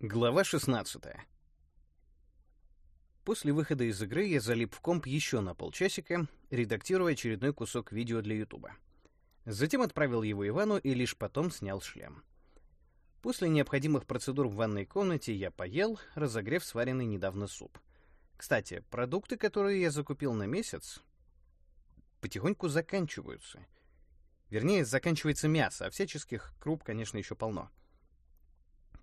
Глава 16. После выхода из игры я залип в комп еще на полчасика, редактируя очередной кусок видео для Ютуба. Затем отправил его Ивану и лишь потом снял шлем. После необходимых процедур в ванной комнате я поел, разогрев сваренный недавно суп. Кстати, продукты, которые я закупил на месяц, потихоньку заканчиваются. Вернее, заканчивается мясо, а всяческих круп, конечно, еще полно.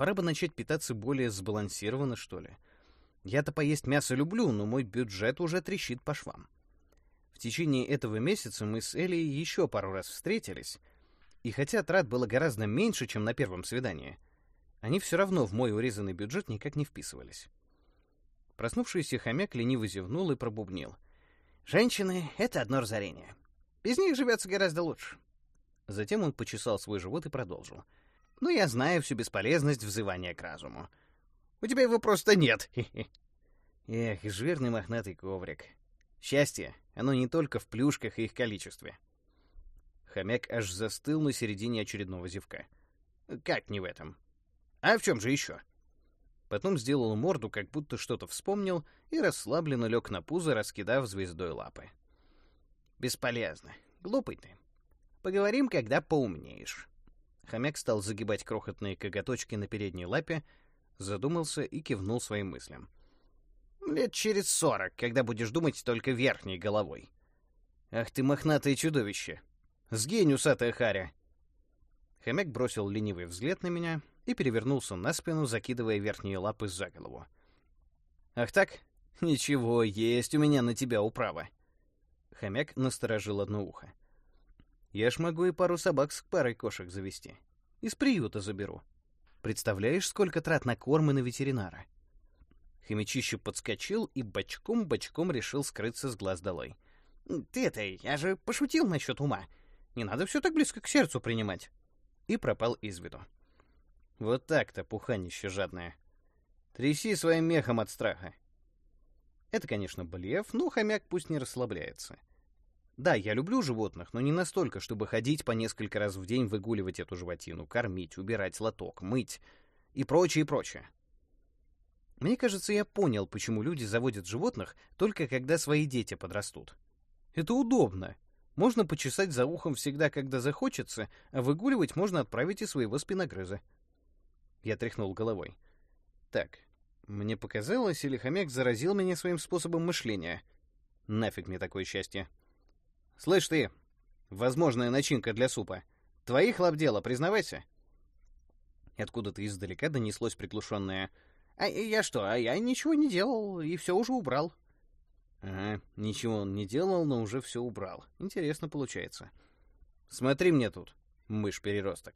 Пора бы начать питаться более сбалансированно, что ли. Я-то поесть мясо люблю, но мой бюджет уже трещит по швам. В течение этого месяца мы с Элей еще пару раз встретились, и хотя трат было гораздо меньше, чем на первом свидании, они все равно в мой урезанный бюджет никак не вписывались. Проснувшийся хомяк лениво зевнул и пробубнил. «Женщины — это одно разорение. Без них живется гораздо лучше». Затем он почесал свой живот и продолжил — но я знаю всю бесполезность взывания к разуму. У тебя его просто нет. Эх, жирный мохнатый коврик. Счастье, оно не только в плюшках и их количестве. Хомяк аж застыл на середине очередного зевка. Как не в этом? А в чем же еще? Потом сделал морду, как будто что-то вспомнил, и расслабленно лег на пузо, раскидав звездой лапы. Бесполезно. Глупый ты. Поговорим, когда поумнеешь. Хомяк стал загибать крохотные коготочки на передней лапе, задумался и кивнул своим мыслям. «Лет через сорок, когда будешь думать только верхней головой». «Ах ты, мохнатое чудовище! Сгинь, усатая харя!» Хомяк бросил ленивый взгляд на меня и перевернулся на спину, закидывая верхние лапы за голову. «Ах так? Ничего, есть у меня на тебя управа». Хомяк насторожил одно ухо. Я ж могу и пару собак с парой кошек завести. Из приюта заберу. Представляешь, сколько трат на корм и на ветеринара?» Хомячище подскочил и бочком-бочком решил скрыться с глаз долой. «Ты это, я же пошутил насчет ума. Не надо все так близко к сердцу принимать». И пропал из виду. Вот так-то, пуханище жадное. Тряси своим мехом от страха. Это, конечно, блеф, но хомяк пусть не расслабляется. Да, я люблю животных, но не настолько, чтобы ходить по несколько раз в день выгуливать эту животину, кормить, убирать лоток, мыть и прочее, и прочее. Мне кажется, я понял, почему люди заводят животных только когда свои дети подрастут. Это удобно. Можно почесать за ухом всегда, когда захочется, а выгуливать можно отправить и своего спиногрыза. Я тряхнул головой. Так, мне показалось, или хомяк заразил меня своим способом мышления. Нафиг мне такое счастье. «Слышь ты, возможная начинка для супа. Твоих лап дело, признавайся». Откуда-то издалека донеслось приглушенное «А я что, а я ничего не делал и все уже убрал». Ага, ничего он не делал, но уже все убрал. Интересно получается. Смотри мне тут, мышь-переросток.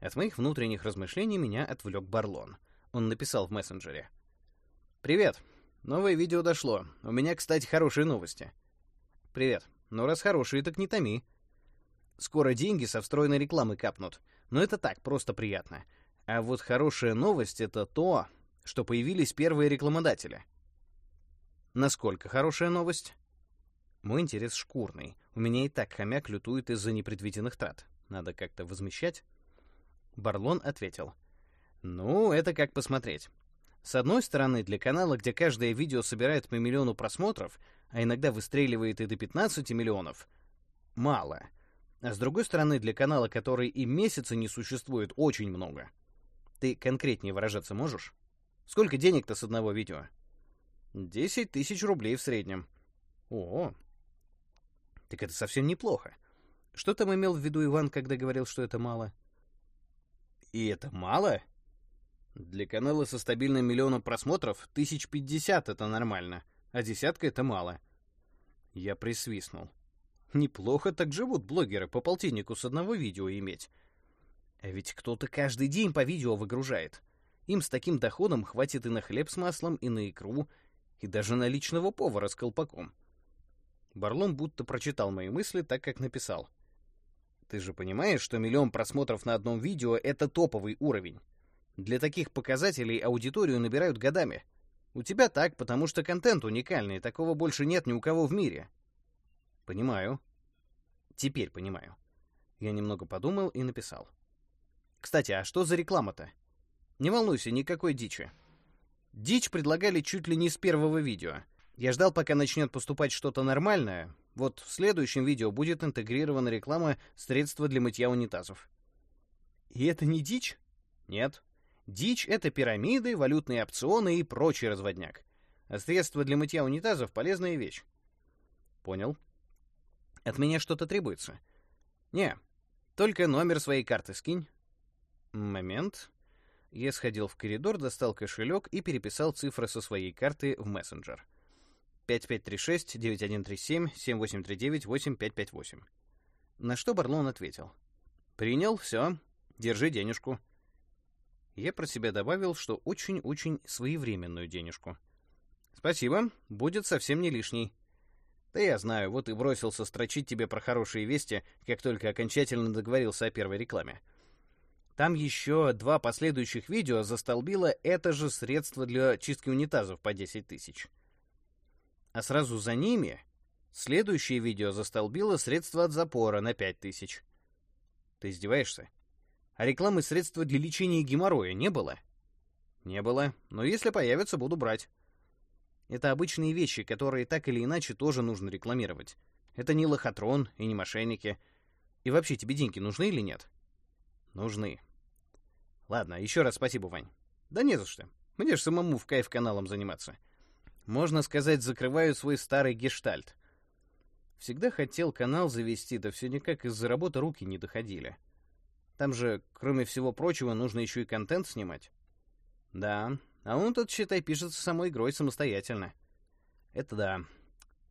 От моих внутренних размышлений меня отвлек Барлон. Он написал в мессенджере. «Привет. Новое видео дошло. У меня, кстати, хорошие новости. «Привет. Ну, раз хорошие, так не томи. Скоро деньги со встроенной рекламы капнут. Но это так, просто приятно. А вот хорошая новость — это то, что появились первые рекламодатели. Насколько хорошая новость? Мой интерес шкурный. У меня и так хомяк лютует из-за непредвиденных трат. Надо как-то возмещать. Барлон ответил. Ну, это как посмотреть. С одной стороны, для канала, где каждое видео собирает по миллиону просмотров, а иногда выстреливает и до 15 миллионов, мало. А с другой стороны, для канала, который и месяца не существует, очень много. Ты конкретнее выражаться можешь? Сколько денег-то с одного видео? 10 тысяч рублей в среднем. О, так это совсем неплохо. Что там имел в виду Иван, когда говорил, что это мало? И это мало? Для канала со стабильным миллионом просмотров тысяч пятьдесят это нормально, а десятка это мало. Я присвистнул. Неплохо так живут блогеры по полтиннику с одного видео иметь. А ведь кто-то каждый день по видео выгружает. Им с таким доходом хватит и на хлеб с маслом, и на икру, и даже на личного повара с колпаком. Барлон будто прочитал мои мысли так, как написал. Ты же понимаешь, что миллион просмотров на одном видео — это топовый уровень. Для таких показателей аудиторию набирают годами. У тебя так, потому что контент уникальный, такого больше нет ни у кого в мире. Понимаю. Теперь понимаю. Я немного подумал и написал. Кстати, а что за реклама-то? Не волнуйся, никакой дичи. Дичь предлагали чуть ли не с первого видео. Я ждал, пока начнет поступать что-то нормальное. Вот в следующем видео будет интегрирована реклама средства для мытья унитазов. И это не дичь? Нет. Дичь — это пирамиды, валютные опционы и прочий разводняк. А средства для мытья унитазов — полезная вещь. Понял. От меня что-то требуется. Не, только номер своей карты скинь. Момент. Я сходил в коридор, достал кошелек и переписал цифры со своей карты в мессенджер. 5536-9137-7839-8558. На что Барлон ответил. «Принял, все, держи денежку». Я про себя добавил, что очень-очень своевременную денежку. «Спасибо, будет совсем не лишней». «Да я знаю, вот и бросился строчить тебе про хорошие вести, как только окончательно договорился о первой рекламе». Там еще два последующих видео застолбило это же средство для чистки унитазов по 10 тысяч. А сразу за ними следующее видео застолбило средство от запора на 5 тысяч. Ты издеваешься? А рекламы средства для лечения геморроя не было? Не было, но если появятся, буду брать. Это обычные вещи, которые так или иначе тоже нужно рекламировать. Это не лохотрон и не мошенники. И вообще, тебе деньги нужны или нет? Нужны. Ладно, еще раз спасибо, Вань. Да не за что. Мне же самому в кайф каналом заниматься. Можно сказать, закрываю свой старый гештальт. Всегда хотел канал завести, да все никак из-за работы руки не доходили. Там же, кроме всего прочего, нужно еще и контент снимать. Да, а он тут, считай, пишется самой игрой самостоятельно. Это да.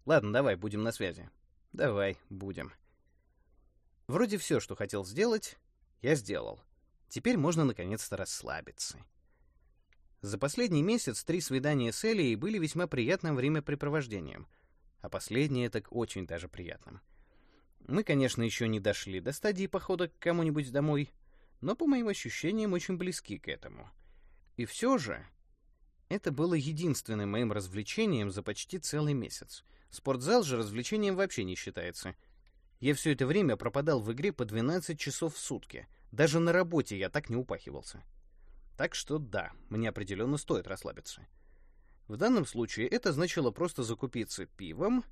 Ладно, давай, будем на связи. Давай, будем. Вроде все, что хотел сделать, я сделал. Теперь можно наконец-то расслабиться. За последний месяц три свидания с Элией были весьма приятным времяпрепровождением, а последнее так очень даже приятным. Мы, конечно, еще не дошли до стадии похода к кому-нибудь домой, но, по моим ощущениям, очень близки к этому. И все же, это было единственным моим развлечением за почти целый месяц. Спортзал же развлечением вообще не считается. Я все это время пропадал в игре по 12 часов в сутки — даже на работе я так не упахивался. Так что да, мне определенно стоит расслабиться. В данном случае это значило просто закупиться пивом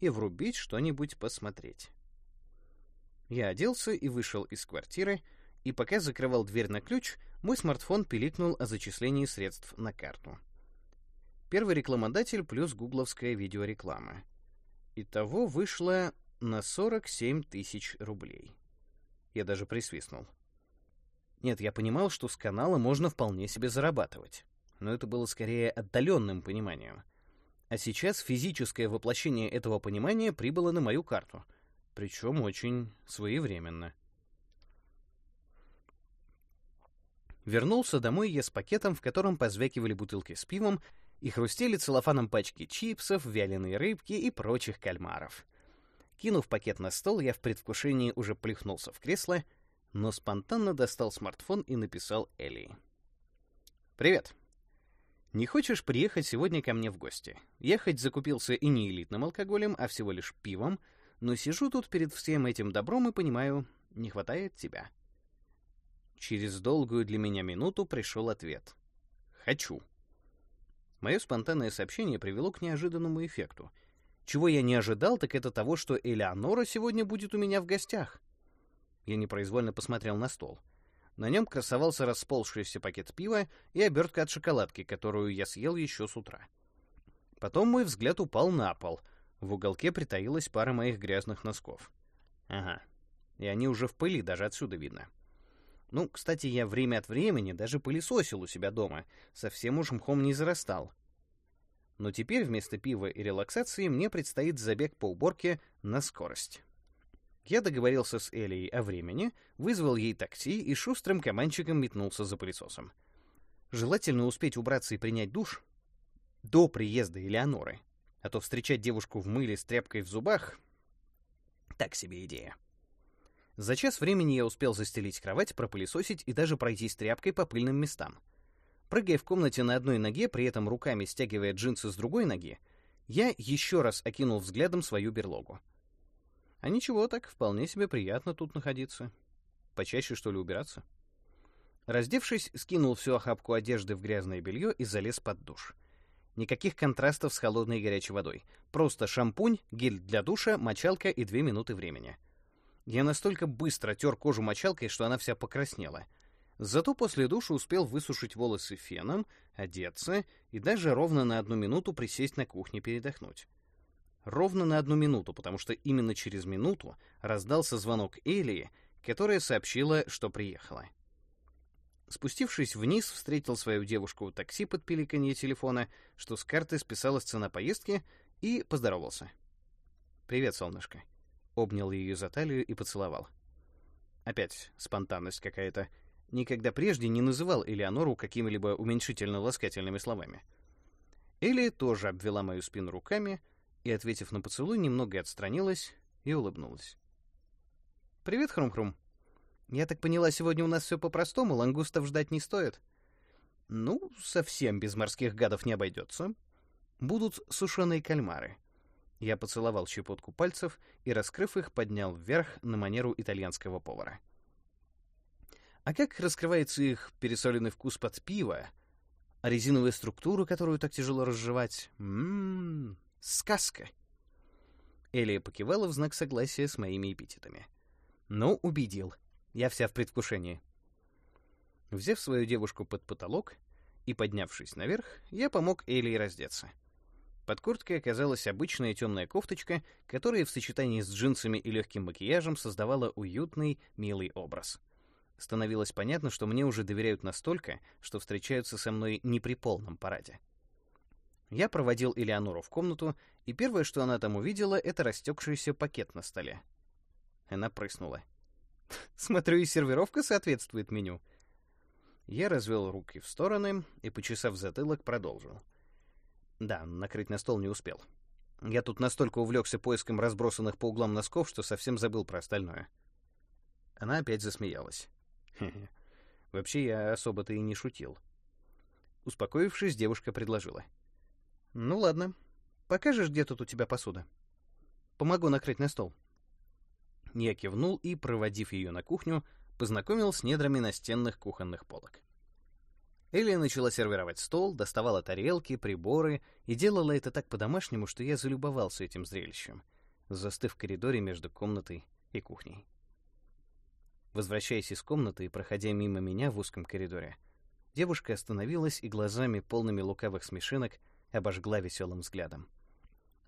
и врубить что-нибудь посмотреть. Я оделся и вышел из квартиры, и пока закрывал дверь на ключ, мой смартфон пиликнул о зачислении средств на карту. Первый рекламодатель плюс гугловская видеореклама. Итого вышло на 47 тысяч рублей. Я даже присвистнул. Нет, я понимал, что с канала можно вполне себе зарабатывать. Но это было скорее отдаленным пониманием. А сейчас физическое воплощение этого понимания прибыло на мою карту. Причем очень своевременно. Вернулся домой я с пакетом, в котором позвякивали бутылки с пивом и хрустели целлофаном пачки чипсов, вяленой рыбки и прочих кальмаров. Кинув пакет на стол, я в предвкушении уже плюхнулся в кресло — но спонтанно достал смартфон и написал Элли. «Привет. Не хочешь приехать сегодня ко мне в гости? Я хоть закупился и не элитным алкоголем, а всего лишь пивом, но сижу тут перед всем этим добром и понимаю, не хватает тебя». Через долгую для меня минуту пришел ответ. «Хочу». Мое спонтанное сообщение привело к неожиданному эффекту. Чего я не ожидал, так это того, что Элеонора сегодня будет у меня в гостях. Я непроизвольно посмотрел на стол. На нем красовался расползшийся пакет пива и обертка от шоколадки, которую я съел еще с утра. Потом мой взгляд упал на пол. В уголке притаилась пара моих грязных носков. Ага. И они уже в пыли, даже отсюда видно. Ну, кстати, я время от времени даже пылесосил у себя дома. Совсем уж мхом не зарастал. Но теперь вместо пива и релаксации мне предстоит забег по уборке на скорость. Я договорился с Элией о времени, вызвал ей такси и шустрым команчиком метнулся за пылесосом. Желательно успеть убраться и принять душ до приезда Элеоноры, а то встречать девушку в мыле с тряпкой в зубах — так себе идея. За час времени я успел застелить кровать, пропылесосить и даже пройтись тряпкой по пыльным местам. Прыгая в комнате на одной ноге, при этом руками стягивая джинсы с другой ноги, я еще раз окинул взглядом свою берлогу. А ничего так, вполне себе приятно тут находиться. Почаще, что ли, убираться? Раздевшись, скинул всю охапку одежды в грязное белье и залез под душ. Никаких контрастов с холодной и горячей водой. Просто шампунь, гель для душа, мочалка и две минуты времени. Я настолько быстро тер кожу мочалкой, что она вся покраснела. Зато после душа успел высушить волосы феном, одеться и даже ровно на одну минуту присесть на кухне передохнуть. Ровно на одну минуту, потому что именно через минуту раздался звонок Элии, которая сообщила, что приехала. Спустившись вниз, встретил свою девушку у такси под пиликанье телефона, что с карты списалась цена поездки, и поздоровался. «Привет, солнышко». Обнял ее за талию и поцеловал. Опять спонтанность какая-то. Никогда прежде не называл Элеонору какими-либо уменьшительно-ласкательными словами. Элли тоже обвела мою спину руками и, ответив на поцелуй, немного отстранилась и улыбнулась. «Привет, Хрум-Хрум», я так поняла, сегодня у нас все по-простому, лангустов ждать не стоит. Ну, совсем без морских гадов не обойдется. Будут сушеные кальмары. Я поцеловал щепотку пальцев и, раскрыв их, поднял вверх на манеру итальянского повара. А как раскрывается их пересоленный вкус под пиво, а резиновая структура, которую так тяжело разжевать? Ммм, сказка. Элия покивала в знак согласия с моими эпитетами. Ну, убедил. Я вся в предвкушении. Взяв свою девушку под потолок и поднявшись наверх, я помог Элли раздеться. Под курткой оказалась обычная темная кофточка, которая в сочетании с джинсами и легким макияжем создавала уютный, милый образ. Становилось понятно, что мне уже доверяют настолько, что встречаются со мной не при полном параде. Я проводил Элеонору в комнату, и первое, что она там увидела, это растекшийся пакет на столе. Она прыснула. Смотрю, и сервировка соответствует меню. Я развел руки в стороны и, почесав затылок, продолжил. Да, накрыть на стол не успел. Я тут настолько увлекся поиском разбросанных по углам носков, что совсем забыл про остальное. Она опять засмеялась. Вообще, я особо-то и не шутил. Успокоившись, девушка предложила. «Ну ладно, покажешь, где тут у тебя посуда? Помогу накрыть на стол». Я кивнул и, проводив ее на кухню, познакомил с недрами настенных кухонных полок. Элли начала сервировать стол, доставала тарелки, приборы и делала это так по-домашнему, что я залюбовался этим зрелищем, застыв в коридоре между комнатой и кухней. Возвращаясь из комнаты и проходя мимо меня в узком коридоре, девушка остановилась и глазами, полными лукавых смешинок, обожгла веселым взглядом.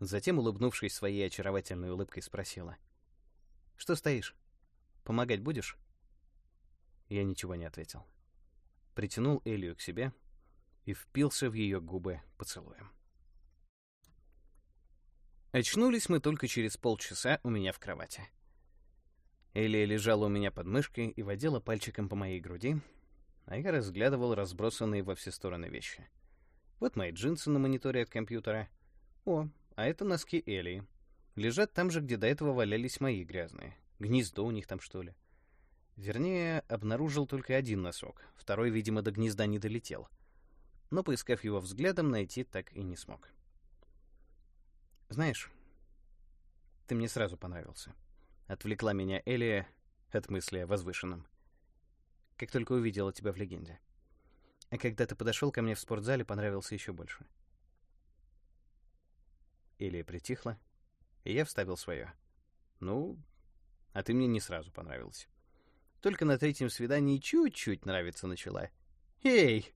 Затем, улыбнувшись своей очаровательной улыбкой, спросила — что стоишь? Помогать будешь? Я ничего не ответил. Притянул Элию к себе и впился в ее губы поцелуем. Очнулись мы только через полчаса у меня в кровати. Элия лежала у меня под мышкой и водила пальчиком по моей груди, а я разглядывал разбросанные во все стороны вещи. Вот мои джинсы на мониторе от компьютера. О, а это носки Элии. Лежат там же, где до этого валялись мои грязные. Гнездо у них там, что ли. Вернее, обнаружил только один носок. Второй, видимо, до гнезда не долетел. Но, поискав его взглядом, найти так и не смог. «Знаешь, ты мне сразу понравился». Отвлекла меня Элия от мысли о возвышенном. Как только увидела тебя в легенде. А когда ты подошел ко мне в спортзале, понравился еще больше. Элия притихла, и я вставил свое. «Ну, а ты мне не сразу понравился. Только на третьем свидании чуть-чуть нравиться начала. «Эй!»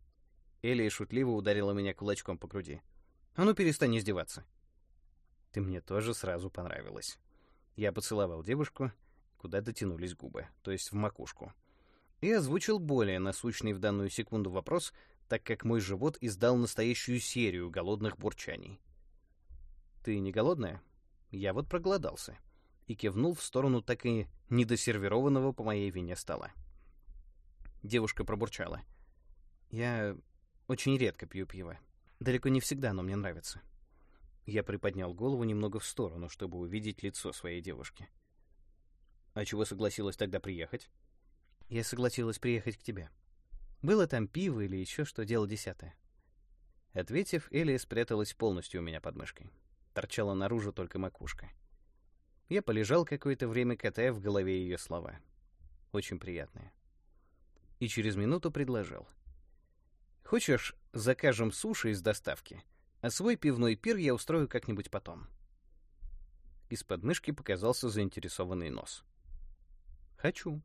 Элия шутливо ударила меня кулачком по груди. «А ну перестань издеваться!» «Ты мне тоже сразу понравилась». Я поцеловал девушку, куда дотянулись губы, то есть в макушку. И озвучил более насущный в данную секунду вопрос, так как мой живот издал настоящую серию голодных бурчаний. «Ты не голодная?» Я вот проголодался. И кивнул в сторону так и недосервированного по моей вине стола. Девушка пробурчала. Я очень редко пью пиво. Далеко не всегда, но мне нравится. Я приподнял голову немного в сторону, чтобы увидеть лицо своей девушки. А чего согласилась тогда приехать? Я согласилась приехать к тебе. Было там пиво или еще что, дело десятое. Ответив, Элия спряталась полностью у меня под мышкой торчала наружу только макушка. Я полежал какое-то время, катая в голове ее слова. Очень приятные. и через минуту предложил. «Хочешь, закажем суши из доставки, а свой пивной пир я устрою как-нибудь потом». Из подмышки показался заинтересованный нос. «Хочу»,